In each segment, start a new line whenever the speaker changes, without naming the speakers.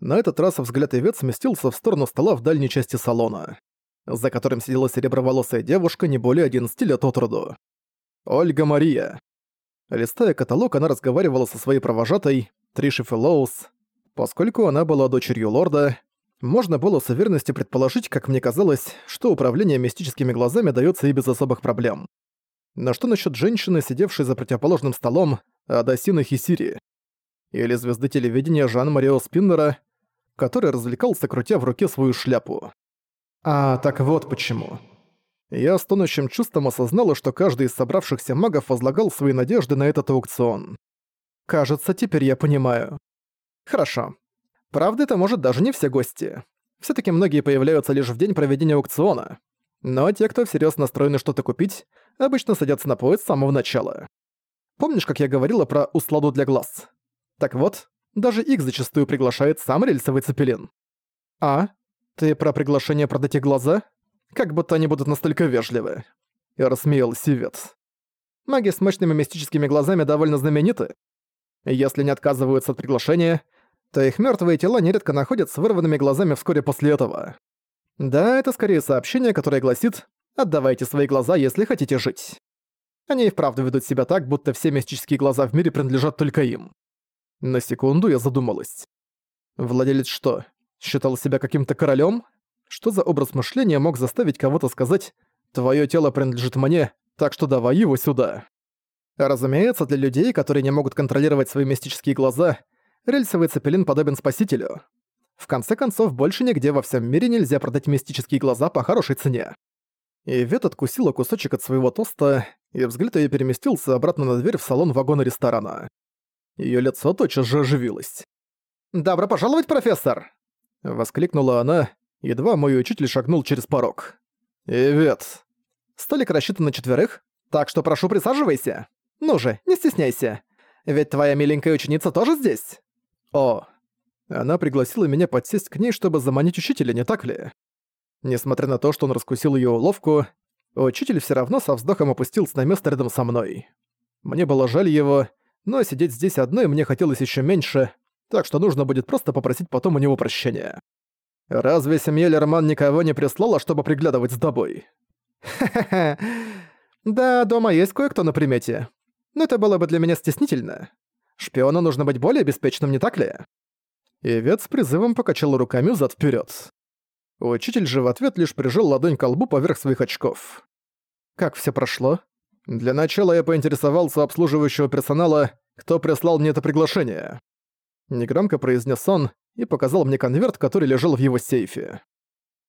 На этот раз взгляд Ивет сместился в сторону стола в дальней части салона, за которым сидела сереброволосая девушка не более 11 лет от роду. Ольга Мария. Листая каталог, она разговаривала со своей провожатой, Триши Фэллоус. Поскольку она была дочерью лорда, можно было с уверенностью предположить, как мне казалось, что управление мистическими глазами дается и без особых проблем. Но что насчет женщины, сидевшей за противоположным столом, Адасины Хисири? Или звезды телевидения Жан-Марио Спиннера, который развлекался, крутя в руке свою шляпу? А, так вот почему. Я с тонущим чувством осознала, что каждый из собравшихся магов возлагал свои надежды на этот аукцион. Кажется, теперь я понимаю. Хорошо. Правда, это может даже не все гости. все таки многие появляются лишь в день проведения аукциона. Но те, кто всерьез настроены что-то купить, обычно садятся на поезд с самого начала. Помнишь, как я говорила про усладу для глаз? Так вот, даже их зачастую приглашает сам рельсовый цепелин. А? Ты про приглашение продать их глаза? Как будто они будут настолько вежливы. И рассмеял Сивет. Маги с мощными мистическими глазами довольно знамениты. Если не отказываются от приглашения, то их мертвые тела нередко находят с вырванными глазами вскоре после этого. Да, это скорее сообщение, которое гласит «Отдавайте свои глаза, если хотите жить». Они и вправду ведут себя так, будто все мистические глаза в мире принадлежат только им. На секунду я задумалась. Владелец что, считал себя каким-то королем? Что за образ мышления мог заставить кого-то сказать «Твоё тело принадлежит мне, так что давай его сюда»? Разумеется, для людей, которые не могут контролировать свои мистические глаза, рельсовый цепелин подобен спасителю. В конце концов, больше нигде во всем мире нельзя продать мистические глаза по хорошей цене. И Вет откусила кусочек от своего тоста, и взгляд её переместился обратно на дверь в салон вагона ресторана. Её лицо тотчас же оживилось. «Добро пожаловать, профессор!» — воскликнула она, едва мой учитель шагнул через порог. «Ивет!» «Столик рассчитан на четверых, так что прошу присаживайся. Ну же, не стесняйся. Ведь твоя миленькая ученица тоже здесь?» «О!» Она пригласила меня подсесть к ней, чтобы заманить учителя, не так ли? Несмотря на то, что он раскусил её уловку, учитель всё равно со вздохом опустился на место рядом со мной. Мне было жаль его, но сидеть здесь одной мне хотелось ещё меньше, так что нужно будет просто попросить потом у него прощения. Разве семья Лерман никого не прислала, чтобы приглядывать за тобой? Ха-ха-ха. Да, дома есть кое-кто на примете. Но это было бы для меня стеснительно. Шпиону нужно быть более беспечным, не так ли? Ивет с призывом покачал руками зад вперед. Учитель же в ответ лишь прижал ладонь к лбу поверх своих очков. Как все прошло? Для начала я поинтересовался обслуживающего персонала, кто прислал мне это приглашение. Негромко произнес он и показал мне конверт, который лежал в его сейфе.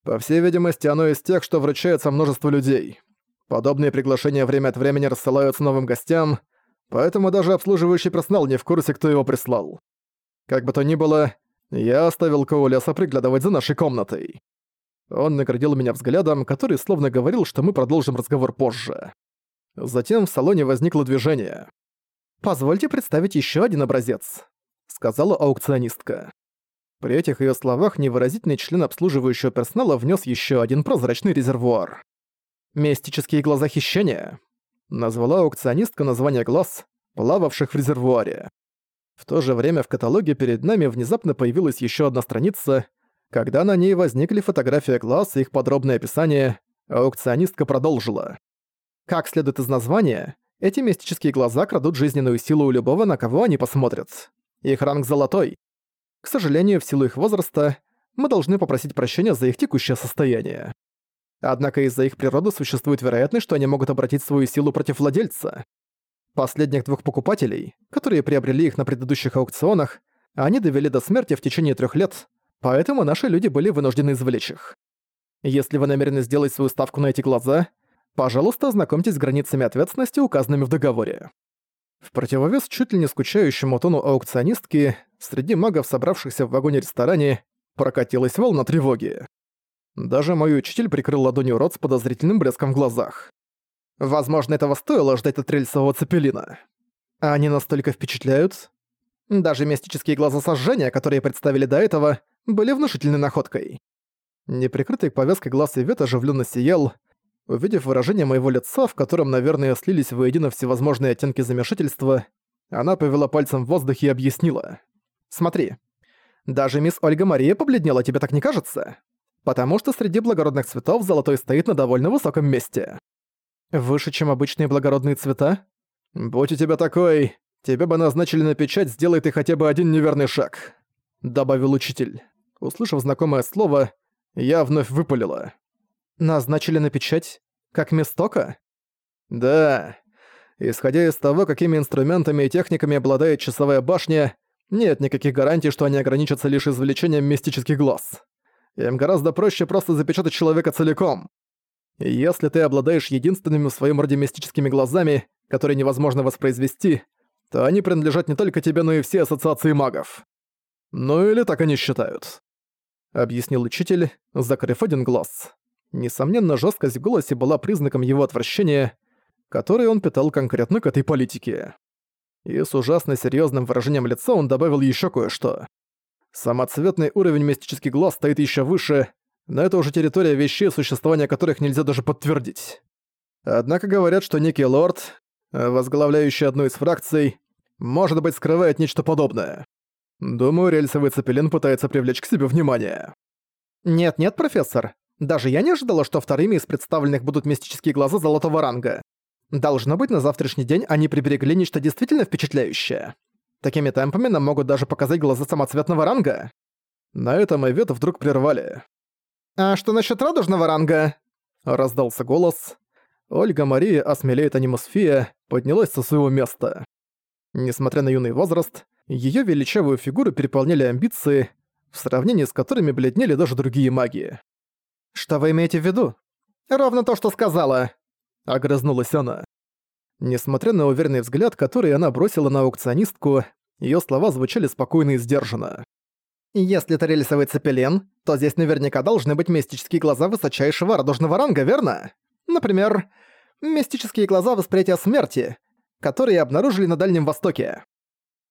По всей видимости, оно из тех, что вручается множеству людей. Подобные приглашения время от времени рассылаются новым гостям, поэтому даже обслуживающий персонал не в курсе, кто его прислал. Как бы то ни было, я оставил Коулеса приглядывать за нашей комнатой. Он наградил меня взглядом, который словно говорил, что мы продолжим разговор позже. Затем в салоне возникло движение. «Позвольте представить еще один образец», — сказала аукционистка. При этих ее словах невыразительный член обслуживающего персонала внес еще один прозрачный резервуар. «Мистические глаза хищения», — назвала аукционистка название глаз, плававших в резервуаре. В то же время в каталоге перед нами внезапно появилась еще одна страница, когда на ней возникли фотография глаз и их подробное описание, аукционистка продолжила. Как следует из названия, эти мистические глаза крадут жизненную силу у любого, на кого они посмотрят. Их ранг золотой. К сожалению, в силу их возраста, мы должны попросить прощения за их текущее состояние. Однако из-за их природы существует вероятность, что они могут обратить свою силу против владельца. Последних двух покупателей, которые приобрели их на предыдущих аукционах, они довели до смерти в течение трех лет, поэтому наши люди были вынуждены извлечь их. Если вы намерены сделать свою ставку на эти глаза, пожалуйста, ознакомьтесь с границами ответственности, указанными в договоре. В противовес чуть ли не скучающему тону аукционистки, среди магов, собравшихся в вагоне-ресторане, прокатилась волна тревоги. Даже мой учитель прикрыл ладонью рот с подозрительным блеском в глазах. Возможно, этого стоило ждать от рельсового цепелина. Они настолько впечатляют. Даже мистические глаза сожжения, которые представили до этого, были внушительной находкой. Неприкрытый повязкой глаз Ивет оживленно сиял, увидев выражение моего лица, в котором, наверное, слились воедино всевозможные оттенки замешательства, она повела пальцем в воздухе и объяснила. «Смотри, Даже мисс Ольга Мария побледнела, тебе так не кажется? Потому что среди благородных цветов золотой стоит на довольно высоком месте. Выше, чем обычные благородные цвета? Будь у тебя такой, тебе бы назначили на печать, сделай ты хотя бы один неверный шаг», — добавил учитель. Услышав знакомое слово, я вновь выпалила. «Назначили на печать? Как Мистока?» «Да. Исходя из того, какими инструментами и техниками обладает часовая башня, нет никаких гарантий, что они ограничатся лишь извлечением мистических глаз. Им гораздо проще просто запечатать человека целиком. И если ты обладаешь единственными в своем роде мистическими глазами, которые невозможно воспроизвести, то они принадлежат не только тебе, но и всей ассоциации магов. Ну или так они считают. Объяснил учитель, закрыв один глаз. Несомненно, жесткость в голосе была признаком его отвращения, который он питал конкретно к этой политике. И с ужасно серьезным выражением лица он добавил еще кое-что. Самоцветный уровень мистических глаз стоит еще выше, но это уже территория вещей, существование которых нельзя даже подтвердить. Однако говорят, что некий лорд, возглавляющий одну из фракций, может быть, скрывает нечто подобное. Думаю, рельсовый цепелин пытается привлечь к себе внимание. Нет-нет, профессор. Даже я не ожидала, что вторыми из представленных будут мистические глаза золотого ранга. Должно быть, на завтрашний день они приберегли нечто действительно впечатляющее. Такими темпами нам могут даже показать глаза самоцветного ранга. На этом Эвет вдруг прервали. «А что насчет радужного ранга?» Раздался голос. Ольга Мария осмелеет анимосфия, поднялась со своего места. Несмотря на юный возраст, ее величавую фигуру переполняли амбиции, в сравнении с которыми бледнели даже другие маги. «Что вы имеете в виду?» «Ровно то, что сказала», — огрызнулась она. Несмотря на уверенный взгляд, который она бросила на аукционистку, её слова звучали спокойно и сдержанно. «Если это рельсовый цепелин, то здесь наверняка должны быть мистические глаза высочайшего радужного ранга, верно? Например, мистические глаза восприятия смерти, которые обнаружили на Дальнем Востоке.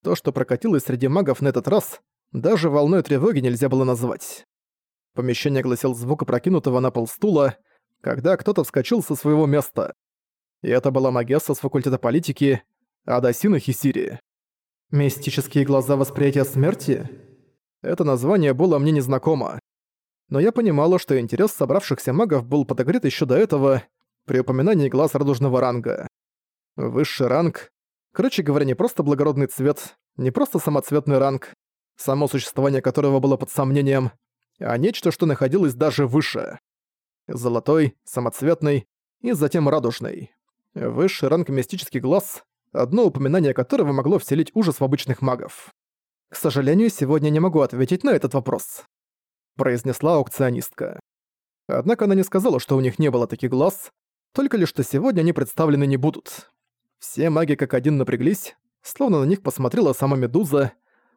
То, что прокатилось среди магов на этот раз, даже волной тревоги нельзя было назвать. Помещение гласил звук опрокинутого на пол стула, когда кто-то вскочил со своего места. И это была Магесса с факультета политики, Адасина Хисири. «Мистические глаза восприятия смерти?» Это название было мне незнакомо. Но я понимала, что интерес собравшихся магов был подогрет еще до этого, при упоминании глаз радужного ранга. Высший ранг, короче говоря, не просто благородный цвет, не просто самоцветный ранг, само существование которого было под сомнением, а нечто, что находилось даже выше. Золотой, самоцветный и затем радужный. Высший ранг мистический глаз, одно упоминание которого могло вселить ужас в обычных магов. «К сожалению, сегодня не могу ответить на этот вопрос», — произнесла аукционистка. Однако она не сказала, что у них не было таких глаз, только лишь что сегодня они представлены не будут. Все маги как один напряглись, словно на них посмотрела сама Медуза.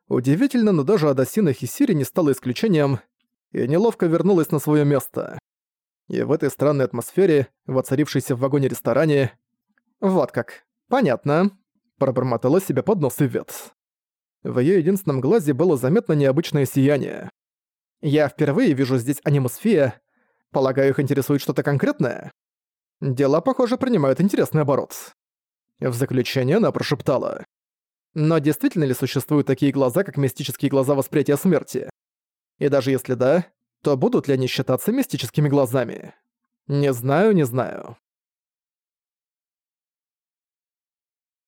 Удивительно, но даже Адасина Хисири не стала исключением и неловко вернулась на свое место. И в этой странной атмосфере, воцарившейся в вагоне-ресторане... «Вот как. Понятно», — пробормотала себе под нос Ивет. В её единственном глазе было заметно необычное сияние. «Я впервые вижу здесь анимосфия. Полагаю, их интересует что-то конкретное?» Дела, похоже, принимают интересный оборот. В заключение она прошептала. Но действительно ли существуют такие глаза, как мистические глаза восприятия смерти? И даже если да, то будут ли они считаться мистическими глазами? Не знаю, не знаю.